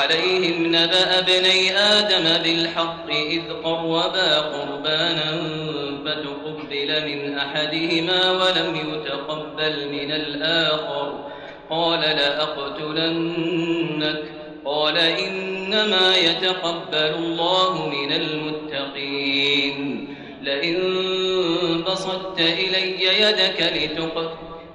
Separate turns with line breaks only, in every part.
عليهم نبأ ابني آدم بالحق إذ قربا قربانا فتقبل من أحدهما ولم يتقبل من الآخر. قال لأقتلنك. قال إنما يتقبل الله من المتقين. لئن بسطت إلي يدك لتقتل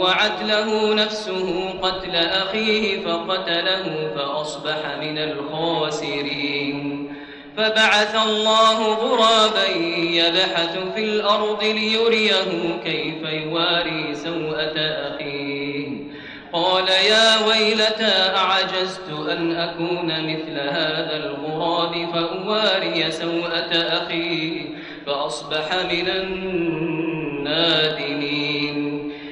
فطوعت له نفسه قتل أخيه فقتله فأصبح من الخاسرين. فبعث الله غرابا يبحث في الأرض ليريه كيف يواري سوءة أخيه. قال يا ويلتى أعجزت أن أكون مثل هذا الغراب فأواري سوءة أخي فأصبح من النادمين.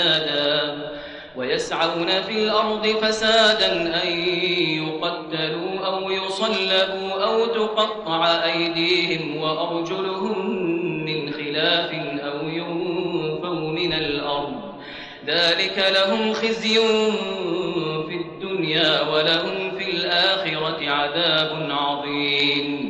فسادا ويسعون في الأرض فسادا أن يقتلوا أو يصلبوا أو تقطع أيديهم وأرجلهم من خلاف أو ينفوا من الأرض. ذلك لهم خزي في الدنيا ولهم في الآخرة عذاب عظيم.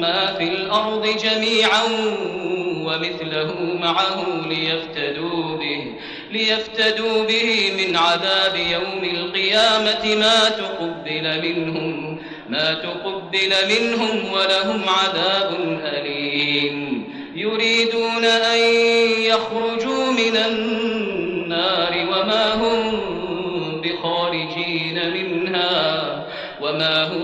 ما في الأرض جميعا ومثله معه ليفتدوا به ليفتدوا به من عذاب يوم القيامة. ما تقبل منهم ما تقبل منهم ولهم عذاب أليم. يريدون أن يخرجوا من النار وما هم بخارجين منها وما هم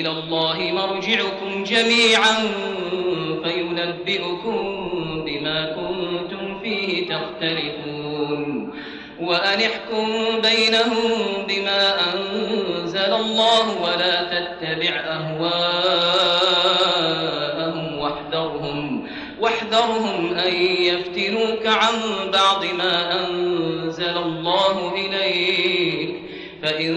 إلى الله مرجعكم جميعا فينبئكم بما كنتم فيه تختلفون. وأن احكم بينهم بما أنزل الله ولا تتبع أهواءهم واحذرهم واحذرهم أن يفتنوك عن بعض ما أنزل الله إليك. فإن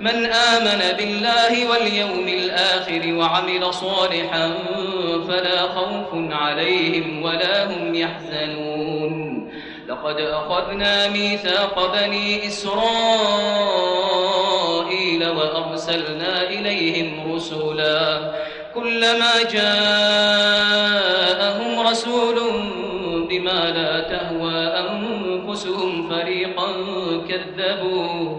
من آمن بالله واليوم الآخر وعمل صالحا فلا خوف عليهم ولا هم يحزنون. لقد أخذنا ميثاق بني إسرائيل وأرسلنا إليهم رسلاً. كلما جاءهم رسول بما لا تهوى أنفسهم فريقا كذبوا.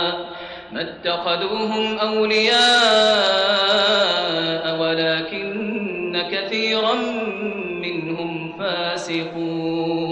أتخذوهم أولياء ولكن كثيرا منهم فاسقون.